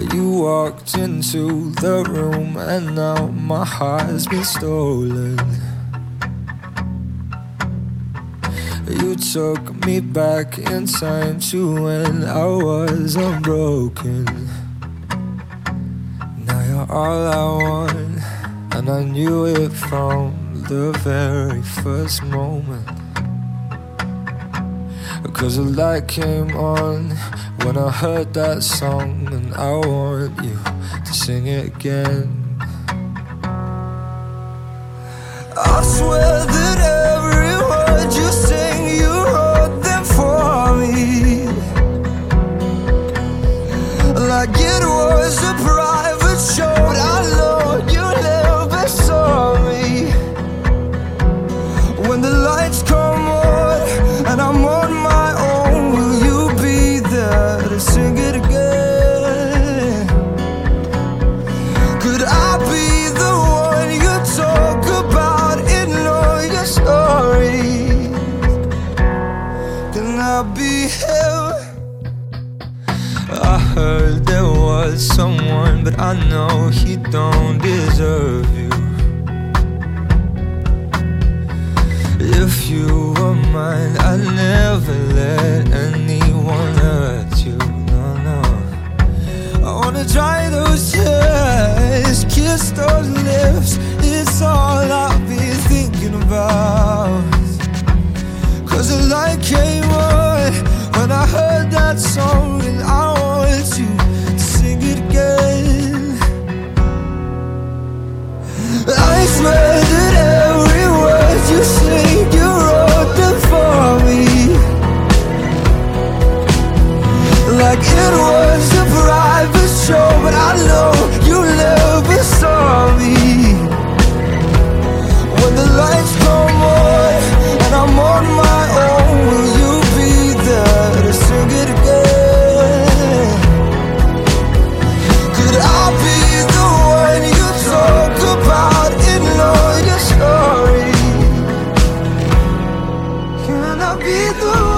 You walked into the room and now my heart's been stolen. You took me back in time to when I was unbroken. Now you're all I want, and I knew it from the very first moment. Cause the light came on when I heard that song, and I want you to sing it again. I swear that every word you sing, you wrote them for me. Like it sing it again? Could I be the one you talk about in all your stories? Can I be him? I heard there was someone, but I know he don't deserve you. If you were mine, I'd never let anyone hurt Wanna dry those tears, kiss those lips. It's all I've been thinking about. Cause the light came on when I heard that song, and I want you to know you never saw me. When the lights come on and I'm on my own, will you be there to sing it again? Could I be the one you talk about in all your stories? Can I be the one?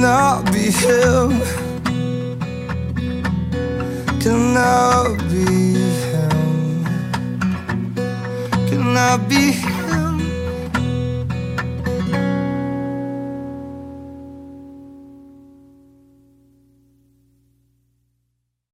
Can I be him? Can I be him? Can I be